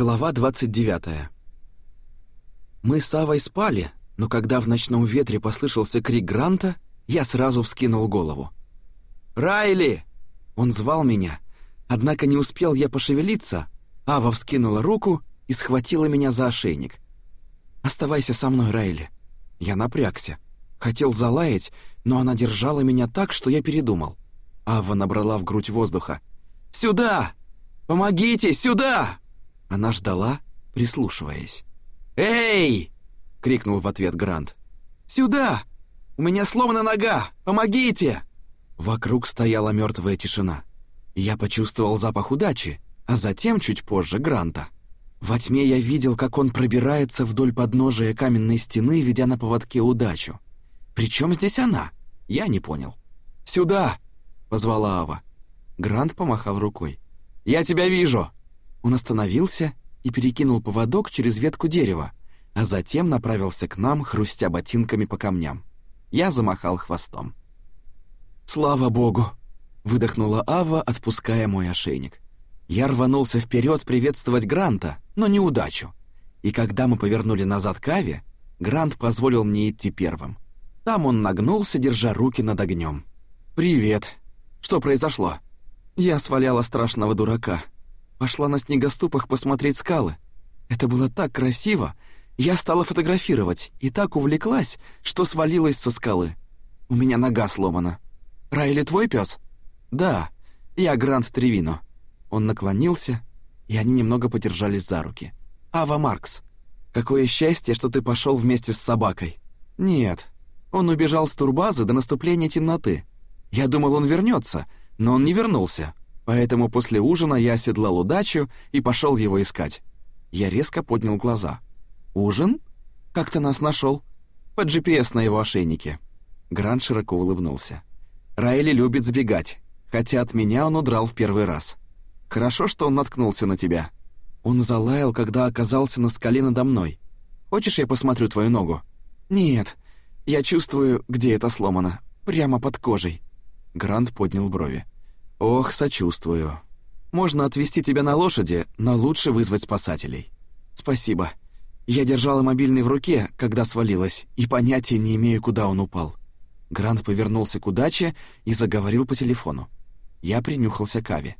Глава 29. Мы с Авой спали, но когда в ночном ветре послышался крик Гранта, я сразу вскинул голову. «Райли!» Он звал меня, однако не успел я пошевелиться, Ава вскинула руку и схватила меня за ошейник. «Оставайся со мной, Райли». Я напрягся. Хотел залаять, но она держала меня так, что я передумал. Ава набрала в грудь воздуха. «Сюда! Помогите, сюда!» Она ждала, прислушиваясь. «Эй!» — крикнул в ответ Грант. «Сюда! У меня сломана нога! Помогите!» Вокруг стояла мертвая тишина. Я почувствовал запах удачи, а затем, чуть позже, Гранта. Во тьме я видел, как он пробирается вдоль подножия каменной стены, ведя на поводке удачу. Причем здесь она? Я не понял. «Сюда!» — позвала Ава. Грант помахал рукой. «Я тебя вижу!» Он остановился и перекинул поводок через ветку дерева, а затем направился к нам, хрустя ботинками по камням. Я замахал хвостом. «Слава богу!» — выдохнула Ава, отпуская мой ошейник. Я рванулся вперед приветствовать Гранта, но неудачу. И когда мы повернули назад к Аве, Грант позволил мне идти первым. Там он нагнулся, держа руки над огнем. «Привет. Что произошло?» Я сваляла страшного дурака — Пошла на снегоступах посмотреть скалы. Это было так красиво. Я стала фотографировать и так увлеклась, что свалилась со скалы. У меня нога сломана. Райли твой пес? Да, я Грант Тревино. Он наклонился, и они немного подержались за руки. Ава Маркс, какое счастье, что ты пошел вместе с собакой. Нет, он убежал с турбазы до наступления темноты. Я думал, он вернется, но он не вернулся. Поэтому после ужина я оседлал удачу и пошел его искать. Я резко поднял глаза. «Ужин? Как ты нас нашел? По GPS на его ошейнике». Грант широко улыбнулся. «Райли любит сбегать, хотя от меня он удрал в первый раз. Хорошо, что он наткнулся на тебя. Он залаял, когда оказался на скале надо мной. Хочешь, я посмотрю твою ногу?» «Нет, я чувствую, где это сломано. Прямо под кожей». Грант поднял брови. «Ох, сочувствую. Можно отвезти тебя на лошади, но лучше вызвать спасателей». «Спасибо. Я держала мобильный в руке, когда свалилась, и понятия не имею, куда он упал». Грант повернулся к удаче и заговорил по телефону. Я принюхался к Аве.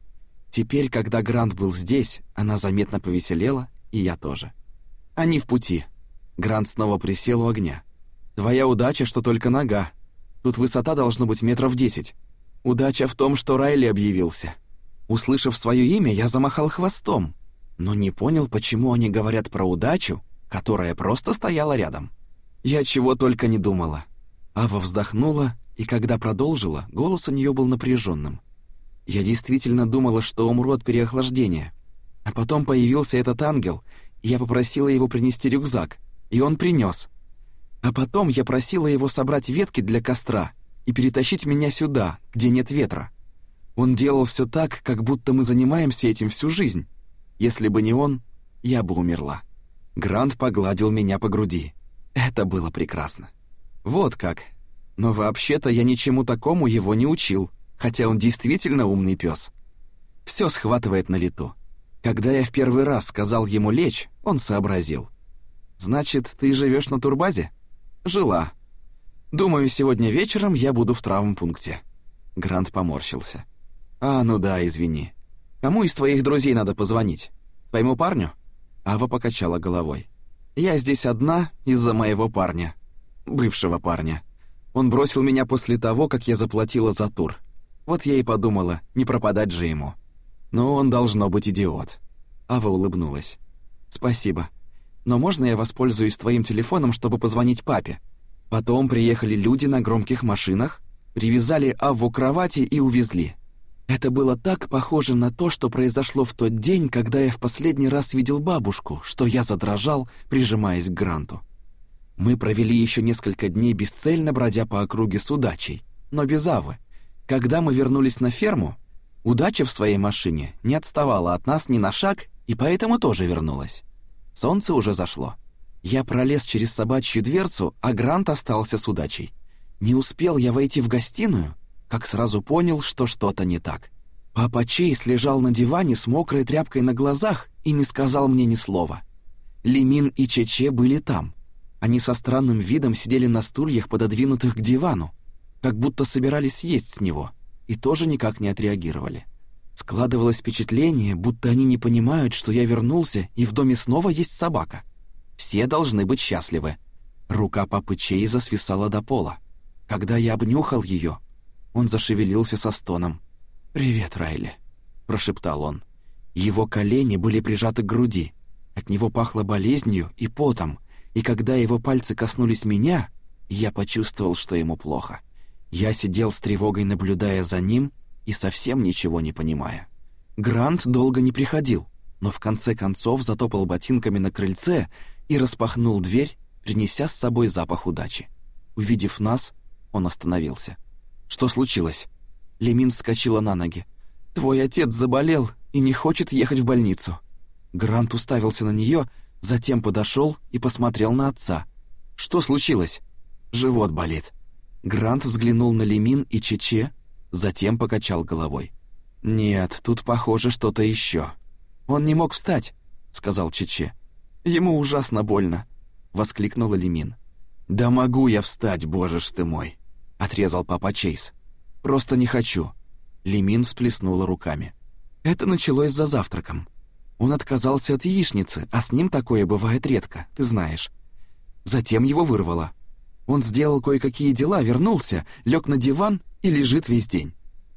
Теперь, когда Грант был здесь, она заметно повеселела, и я тоже. Они в пути. Грант снова присел у огня. «Твоя удача, что только нога. Тут высота должно быть метров десять. Удача в том, что Райли объявился. Услышав свое имя, я замахал хвостом, но не понял, почему они говорят про удачу, которая просто стояла рядом. Я чего только не думала. Ава вздохнула, и когда продолжила, голос у нее был напряженным. Я действительно думала, что умру от переохлаждения. А потом появился этот ангел, и я попросила его принести рюкзак, и он принес. А потом я просила его собрать ветки для костра — и перетащить меня сюда, где нет ветра. Он делал все так, как будто мы занимаемся этим всю жизнь. Если бы не он, я бы умерла. Грант погладил меня по груди. Это было прекрасно. Вот как. Но вообще-то я ничему такому его не учил, хотя он действительно умный пес. Все схватывает на лету. Когда я в первый раз сказал ему лечь, он сообразил. «Значит, ты живешь на турбазе?» «Жила. Думаю, сегодня вечером я буду в травмпункте». Грант поморщился. «А, ну да, извини. Кому из твоих друзей надо позвонить? Твоему парню?» Ава покачала головой. «Я здесь одна из-за моего парня. Бывшего парня. Он бросил меня после того, как я заплатила за тур. Вот я и подумала, не пропадать же ему. Но он должно быть идиот». Ава улыбнулась. «Спасибо. Но можно я воспользуюсь твоим телефоном, чтобы позвонить папе? Потом приехали люди на громких машинах, привязали Авву к кровати и увезли. Это было так похоже на то, что произошло в тот день, когда я в последний раз видел бабушку, что я задрожал, прижимаясь к Гранту. Мы провели еще несколько дней бесцельно бродя по округе с удачей, но без Авы. Когда мы вернулись на ферму, удача в своей машине не отставала от нас ни на шаг и поэтому тоже вернулась. Солнце уже зашло. Я пролез через собачью дверцу, а Грант остался с удачей. Не успел я войти в гостиную, как сразу понял, что что-то не так. Папа Чейз лежал на диване с мокрой тряпкой на глазах и не сказал мне ни слова. Лимин и Чече были там. Они со странным видом сидели на стульях, пододвинутых к дивану, как будто собирались съесть с него, и тоже никак не отреагировали. Складывалось впечатление, будто они не понимают, что я вернулся, и в доме снова есть собака. Все должны быть счастливы. Рука папы Чейза свисала до пола. Когда я обнюхал ее, он зашевелился со стоном. «Привет, Райли», — прошептал он. Его колени были прижаты к груди. От него пахло болезнью и потом, и когда его пальцы коснулись меня, я почувствовал, что ему плохо. Я сидел с тревогой, наблюдая за ним и совсем ничего не понимая. Грант долго не приходил, но в конце концов затопал ботинками на крыльце и распахнул дверь, принеся с собой запах удачи. Увидев нас, он остановился. «Что случилось?» Лемин вскочила на ноги. «Твой отец заболел и не хочет ехать в больницу». Грант уставился на нее, затем подошел и посмотрел на отца. «Что случилось?» «Живот болит». Грант взглянул на Лемин и Чече, затем покачал головой. «Нет, тут, похоже, что-то еще. Он не мог встать», — сказал Чече. «Ему ужасно больно», — воскликнула Лемин. «Да могу я встать, боже ж ты мой», — отрезал папа Чейз. Просто не хочу». Лимин всплеснула руками. «Это началось за завтраком. Он отказался от яичницы, а с ним такое бывает редко, ты знаешь. Затем его вырвало. Он сделал кое-какие дела, вернулся, лег на диван и лежит весь день.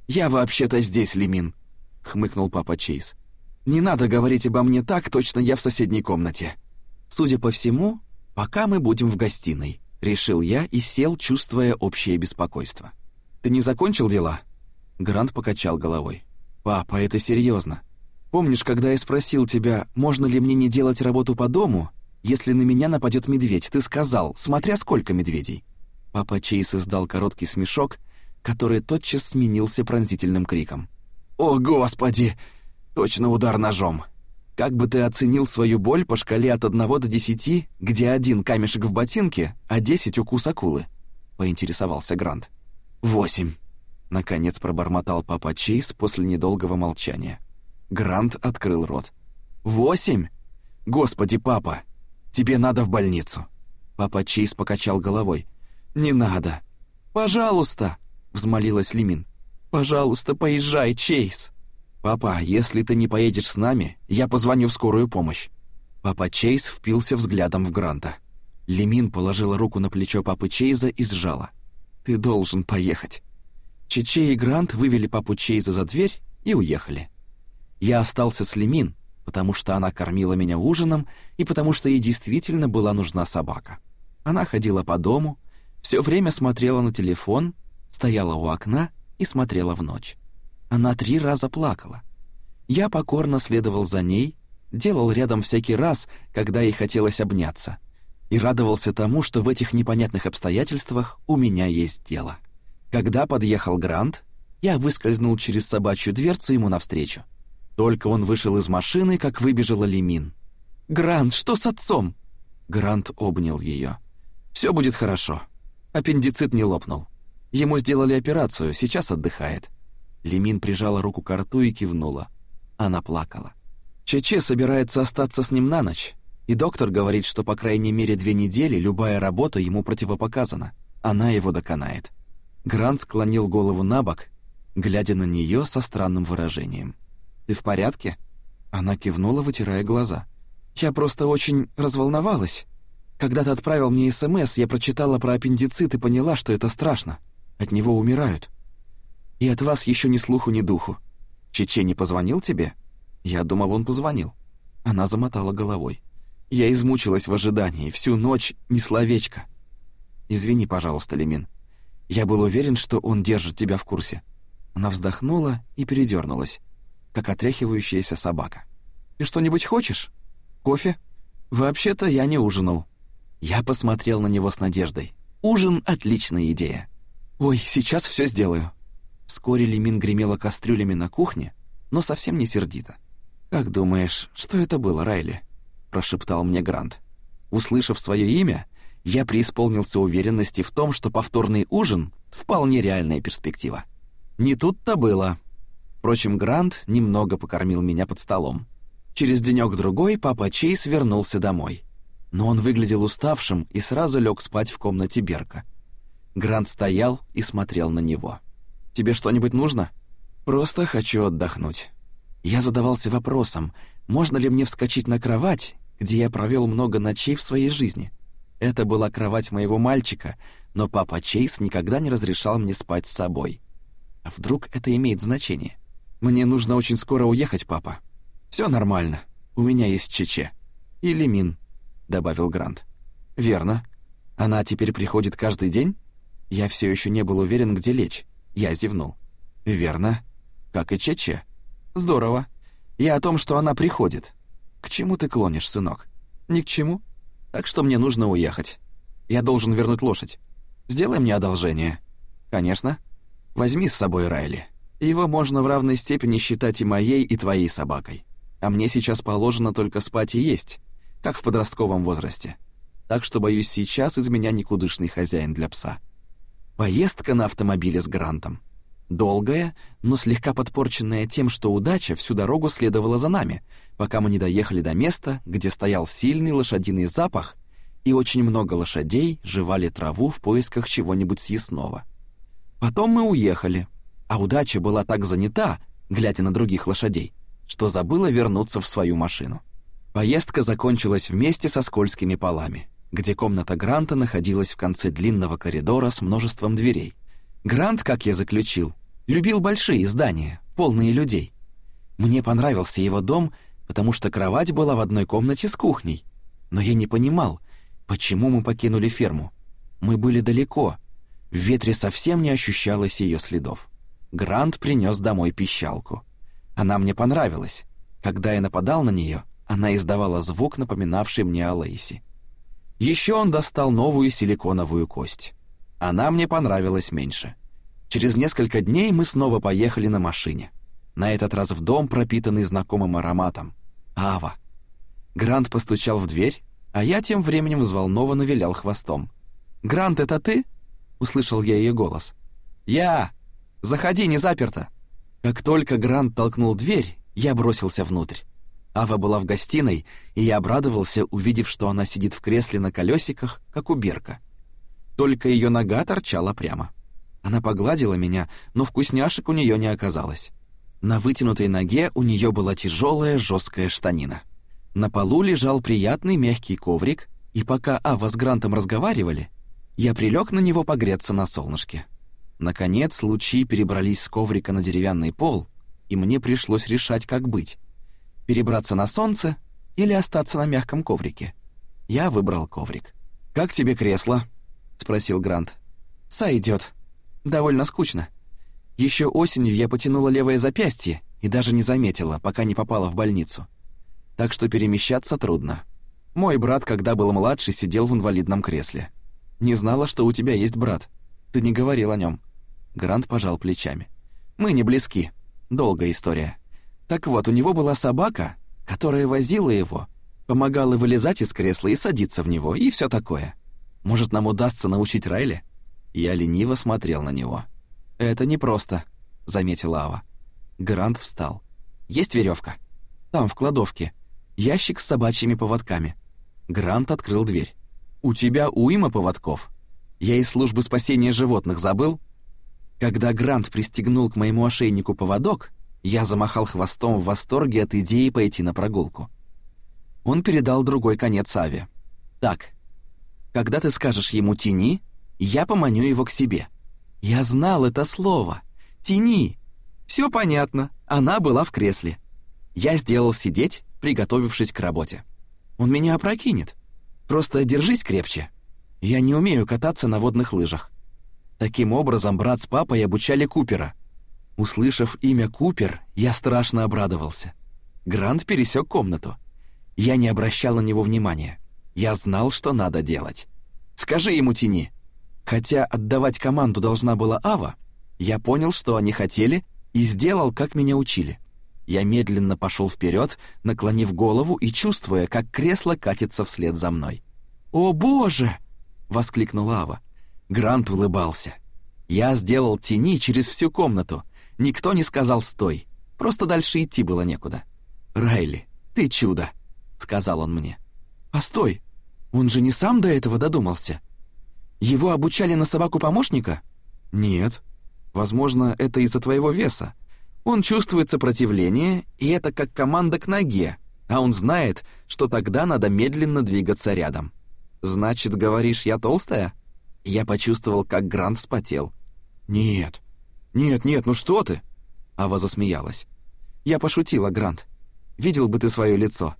«Я вообще-то здесь, Лимин», — хмыкнул папа Чейз. «Не надо говорить обо мне так, точно я в соседней комнате. Судя по всему, пока мы будем в гостиной», — решил я и сел, чувствуя общее беспокойство. Ты не закончил дела?» Грант покачал головой. «Папа, это серьезно. Помнишь, когда я спросил тебя, можно ли мне не делать работу по дому, если на меня нападет медведь, ты сказал, смотря сколько медведей?» Папа Чейз издал короткий смешок, который тотчас сменился пронзительным криком. «О, Господи! Точно удар ножом! Как бы ты оценил свою боль по шкале от одного до десяти, где один камешек в ботинке, а десять укус акулы?» — поинтересовался Грант. «Восемь!» — наконец пробормотал папа Чейз после недолгого молчания. Грант открыл рот. «Восемь? Господи, папа! Тебе надо в больницу!» Папа Чейз покачал головой. «Не надо!» «Пожалуйста!» — взмолилась Лимин. «Пожалуйста, поезжай, Чейз!» «Папа, если ты не поедешь с нами, я позвоню в скорую помощь». Папа Чейз впился взглядом в Гранта. Лимин положила руку на плечо папы Чейза и сжала. Ты должен поехать». Чече и Грант вывели папу Чейза за дверь и уехали. Я остался с Лемин, потому что она кормила меня ужином и потому что ей действительно была нужна собака. Она ходила по дому, все время смотрела на телефон, стояла у окна и смотрела в ночь. Она три раза плакала. Я покорно следовал за ней, делал рядом всякий раз, когда ей хотелось обняться — и радовался тому, что в этих непонятных обстоятельствах у меня есть дело. Когда подъехал Грант, я выскользнул через собачью дверцу ему навстречу. Только он вышел из машины, как выбежала Лимин. «Грант, что с отцом?» Грант обнял ее. «Все будет хорошо. Аппендицит не лопнул. Ему сделали операцию, сейчас отдыхает». Лимин прижала руку к рту и кивнула. Она плакала. Чече собирается остаться с ним на ночь, и доктор говорит, что по крайней мере две недели любая работа ему противопоказана. Она его доконает. Грант склонил голову на бок, глядя на нее со странным выражением. «Ты в порядке?» Она кивнула, вытирая глаза. «Я просто очень разволновалась. Когда ты отправил мне СМС, я прочитала про аппендицит и поняла, что это страшно. От него умирают. И от вас еще ни слуху, ни духу. Чече не позвонил тебе?» Я думал, он позвонил. Она замотала головой. Я измучилась в ожидании, всю ночь ни словечко. Извини, пожалуйста, Лемин. Я был уверен, что он держит тебя в курсе. Она вздохнула и передернулась, как отряхивающаяся собака. Ты что-нибудь хочешь? Кофе? Вообще-то я не ужинал. Я посмотрел на него с надеждой. Ужин — отличная идея. Ой, сейчас все сделаю. Вскоре Лемин гремела кастрюлями на кухне, но совсем не сердито. Как думаешь, что это было, Райли? прошептал мне Грант. Услышав свое имя, я преисполнился уверенности в том, что повторный ужин — вполне реальная перспектива. Не тут-то было. Впрочем, Грант немного покормил меня под столом. Через денёк-другой папа Чейз вернулся домой. Но он выглядел уставшим и сразу лег спать в комнате Берка. Грант стоял и смотрел на него. «Тебе что-нибудь нужно?» «Просто хочу отдохнуть». Я задавался вопросом, можно ли мне вскочить на кровать, где я провел много ночей в своей жизни. Это была кровать моего мальчика, но папа Чейз никогда не разрешал мне спать с собой. А вдруг это имеет значение? Мне нужно очень скоро уехать, папа. Все нормально. У меня есть Чече. Или Мин, добавил Грант. Верно. Она теперь приходит каждый день? Я все еще не был уверен, где лечь. Я зевнул. Верно. Как и Чече. Здорово. Я о том, что она приходит. К чему ты клонишь, сынок? Ни к чему. Так что мне нужно уехать. Я должен вернуть лошадь. Сделай мне одолжение. Конечно. Возьми с собой Райли. Его можно в равной степени считать и моей, и твоей собакой. А мне сейчас положено только спать и есть, как в подростковом возрасте. Так что, боюсь, сейчас из меня никудышный хозяин для пса. Поездка на автомобиле с Грантом. Долгая, но слегка подпорченная тем, что удача всю дорогу следовала за нами, пока мы не доехали до места, где стоял сильный лошадиный запах, и очень много лошадей жевали траву в поисках чего-нибудь съестного. Потом мы уехали, а удача была так занята, глядя на других лошадей, что забыла вернуться в свою машину. Поездка закончилась вместе со скользкими полами, где комната Гранта находилась в конце длинного коридора с множеством дверей. Грант, как я заключил, любил большие здания, полные людей. Мне понравился его дом, потому что кровать была в одной комнате с кухней. Но я не понимал, почему мы покинули ферму. Мы были далеко. В ветре совсем не ощущалось ее следов. Грант принес домой пищалку. Она мне понравилась. Когда я нападал на нее, она издавала звук, напоминавший мне о Лейси. Еще он достал новую силиконовую кость. Она мне понравилась меньше. Через несколько дней мы снова поехали на машине. На этот раз в дом, пропитанный знакомым ароматом. Ава. Грант постучал в дверь, а я тем временем взволнованно вилял хвостом. «Грант, это ты?» — услышал я ее голос. «Я! Заходи, не заперто!» Как только Грант толкнул дверь, я бросился внутрь. Ава была в гостиной, и я обрадовался, увидев, что она сидит в кресле на колесиках, как у Берка. Только ее нога торчала прямо. Она погладила меня, но вкусняшек у нее не оказалось. На вытянутой ноге у нее была тяжелая жесткая штанина. На полу лежал приятный мягкий коврик, и пока Ава с Грантом разговаривали, я прилег на него погреться на солнышке. Наконец лучи перебрались с коврика на деревянный пол, и мне пришлось решать, как быть. Перебраться на солнце или остаться на мягком коврике. Я выбрал коврик. «Как тебе кресло?» — спросил Грант. «Сойдет», Довольно скучно. Еще осенью я потянула левое запястье и даже не заметила, пока не попала в больницу. Так что перемещаться трудно. Мой брат, когда был младше, сидел в инвалидном кресле. Не знала, что у тебя есть брат. Ты не говорил о нем. Грант пожал плечами. Мы не близки. Долгая история. Так вот, у него была собака, которая возила его, помогала вылезать из кресла и садиться в него, и все такое. Может, нам удастся научить Райли? Я лениво смотрел на него. «Это непросто», — заметила Ава. Грант встал. «Есть веревка? Там, в кладовке. Ящик с собачьими поводками». Грант открыл дверь. «У тебя уйма поводков. Я из службы спасения животных забыл?» Когда Грант пристегнул к моему ошейнику поводок, я замахал хвостом в восторге от идеи пойти на прогулку. Он передал другой конец Аве. «Так, когда ты скажешь ему «тяни», я поманю его к себе. Я знал это слово. Тяни. Все понятно. Она была в кресле. Я сделал сидеть, приготовившись к работе. Он меня опрокинет. Просто держись крепче. Я не умею кататься на водных лыжах. Таким образом, брат с папой обучали Купера. Услышав имя Купер, я страшно обрадовался. Грант пересек комнату. Я не обращал на него внимания. Я знал, что надо делать. «Скажи ему, тяни!» Хотя отдавать команду должна была Ава, я понял, что они хотели, и сделал, как меня учили. Я медленно пошел вперед, наклонив голову и чувствуя, как кресло катится вслед за мной. «О, Боже!» — воскликнула Ава. Грант улыбался. Я сделал тени через всю комнату. Никто не сказал «стой». Просто дальше идти было некуда. «Райли, ты чудо», — сказал он мне. «Постой, он же не сам до этого додумался. Его обучали на собаку-помощника?» «Нет. Возможно, это из-за твоего веса. Он чувствует сопротивление, и это как команда к ноге, а он знает, что тогда надо медленно двигаться рядом. Значит, говоришь, я толстая?» Я почувствовал, как Грант вспотел. «Нет, нет, нет, ну что ты?» Ава засмеялась. «Я пошутила, Грант. Видел бы ты свое лицо».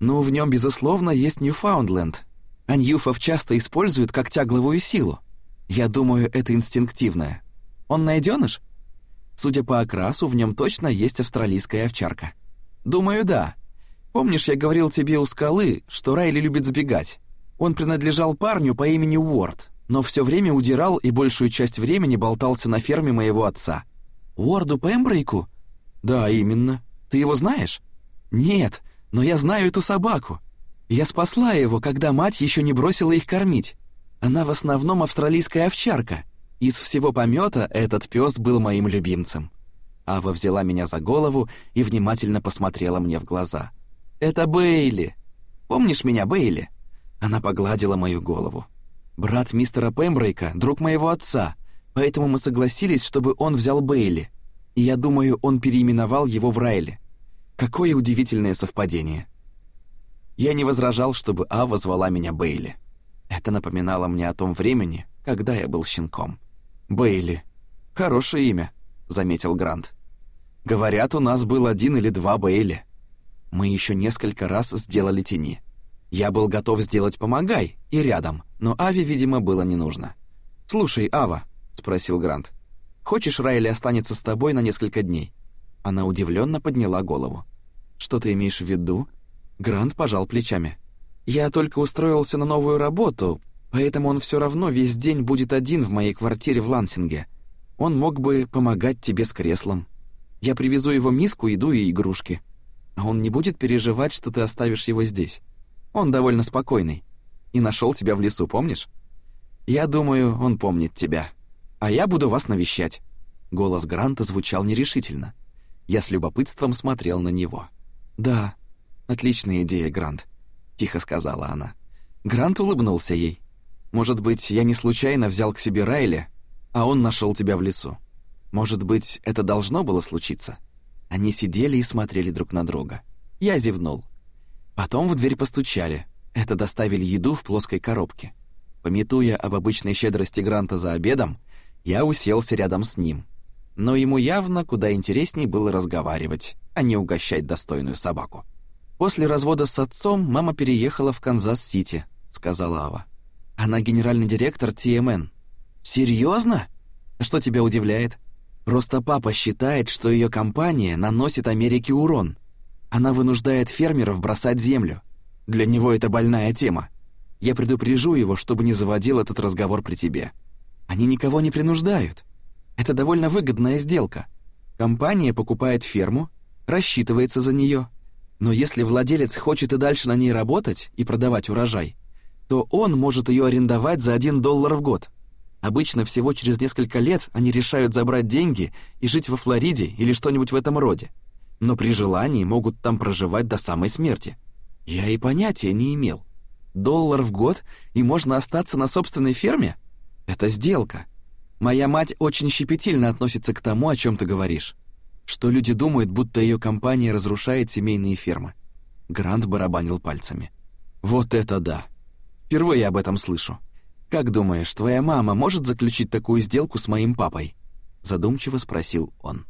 «Ну, в нем, безусловно, есть Ньюфаундленд. А Ньюфов часто используют как тягловую силу. Я думаю, это инстинктивное. Он найденыш? Судя по окрасу, в нем точно есть австралийская овчарка. Думаю, да. Помнишь, я говорил тебе у скалы, что Райли любит сбегать? Он принадлежал парню по имени Уорд, но все время удирал и большую часть времени болтался на ферме моего отца. Уорду Пембрейку? Да, именно. Ты его знаешь? Нет, но я знаю эту собаку. Я спасла его, когда мать еще не бросила их кормить. Она в основном австралийская овчарка. Из всего помета этот пес был моим любимцем. Ава взяла меня за голову и внимательно посмотрела мне в глаза. «Это Бейли. Помнишь меня, Бейли?» Она погладила мою голову. «Брат мистера Пембрейка, друг моего отца, поэтому мы согласились, чтобы он взял Бейли. И я думаю, он переименовал его в Райли. Какое удивительное совпадение!» Я не возражал, чтобы Ава звала меня Бейли. Это напоминало мне о том времени, когда я был щенком. «Бейли. Хорошее имя», — заметил Грант. «Говорят, у нас был один или два Бейли. Мы еще несколько раз сделали тени. Я был готов сделать «помогай» и рядом, но Аве, видимо, было не нужно. «Слушай, Ава», — спросил Грант, — «хочешь, Райли останется с тобой на несколько дней?» Она удивленно подняла голову. «Что ты имеешь в виду?» Грант пожал плечами. «Я только устроился на новую работу, поэтому он все равно весь день будет один в моей квартире в Лансинге. Он мог бы помогать тебе с креслом. Я привезу его миску, еду и игрушки. А он не будет переживать, что ты оставишь его здесь. Он довольно спокойный. И нашел тебя в лесу, помнишь? Я думаю, он помнит тебя. А я буду вас навещать». Голос Гранта звучал нерешительно. Я с любопытством смотрел на него. «Да, отличная идея, Грант», — тихо сказала она. Грант улыбнулся ей. «Может быть, я не случайно взял к себе Райли, а он нашел тебя в лесу. Может быть, это должно было случиться?» Они сидели и смотрели друг на друга. Я зевнул. Потом в дверь постучали. Это доставили еду в плоской коробке. Памятуя об обычной щедрости Гранта за обедом, я уселся рядом с ним. Но ему явно куда интересней было разговаривать, а не угощать достойную собаку. «После развода с отцом мама переехала в Канзас-Сити», — сказала Ава. «Она генеральный директор TMN». «Серьезно? А что тебя удивляет?» «Просто папа считает, что ее компания наносит Америке урон», она вынуждает фермеров бросать землю. Для него это больная тема. Я предупрежу его, чтобы не заводил этот разговор при тебе. Они никого не принуждают. Это довольно выгодная сделка. Компания покупает ферму, рассчитывается за нее. Но если владелец хочет и дальше на ней работать и продавать урожай, то он может ее арендовать за 1 доллар в год. Обычно всего через несколько лет они решают забрать деньги и жить во Флориде или что-нибудь в этом роде но при желании могут там проживать до самой смерти. Я и понятия не имел. Доллар в год, и можно остаться на собственной ферме? Это сделка. Моя мать очень щепетильно относится к тому, о чем ты говоришь. Что люди думают, будто ее компания разрушает семейные фермы. Грант барабанил пальцами. Вот это да. Впервые об этом слышу. Как думаешь, твоя мама может заключить такую сделку с моим папой? Задумчиво спросил он.